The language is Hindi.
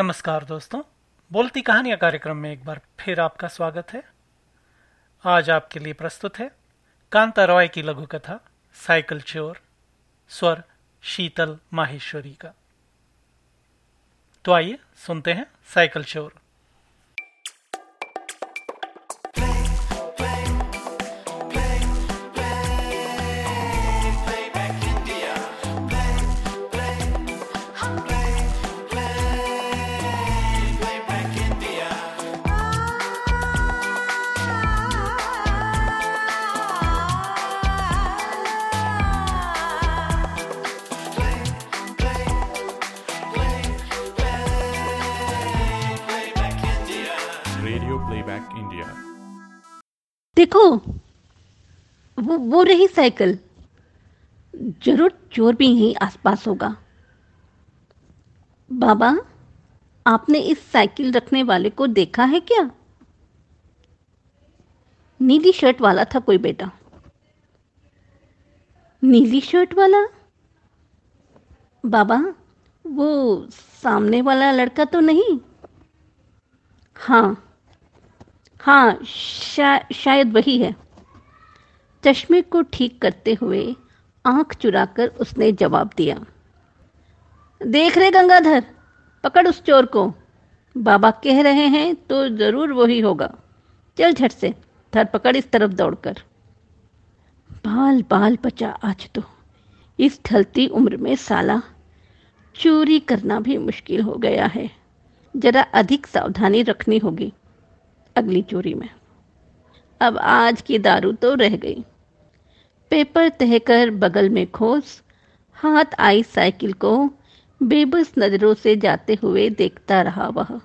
नमस्कार दोस्तों। बोलती कहानियाँ कार्यक्रम में एक बार फिर आपका स्वागत है। आज आपके लिए प्रस्तुत है कांता रॉय की लघु कथा, साइकिल चोर, स्वर शीतल माहेश्वरी का। तो आइए सुनते हैं साइकिल चोर। प्लेबैक इंडिया देखो, वो वो रही साइकिल ज़रूर चोर भी यहीं आसपास होगा। बाबा, आपने इस साइकिल रखने वाले को देखा है क्या? नीली शर्ट वाला था कोई बेटा। नीली शर्ट वाला? बाबा, वो सामने वाला लड़का तो नहीं? हाँ हाँ शा, शायद वही है। चश्मे को ठीक करते हुए आँख चुराकर उसने जवाब दिया देख रहे गंगाधर पकड़ उस चोर को। बाबा कह रहे हैं तो ज़रूर वही होगा। चल झट से धर पकड़ इस तरफ़ दौड़कर। बाल बाल बचा आज तो। इस ढलती उम्र में साला चोरी करना भी मुश्किल हो गया है। जरा अधिक सावधानी रखनी होगी। अगली चोरी में। अब आज की दारू तो रह गई। पेपर तह कर बगल में खोस, हाथ आई साइकिल को बेबस नज़रों से जाते हुए देखता रहा वह।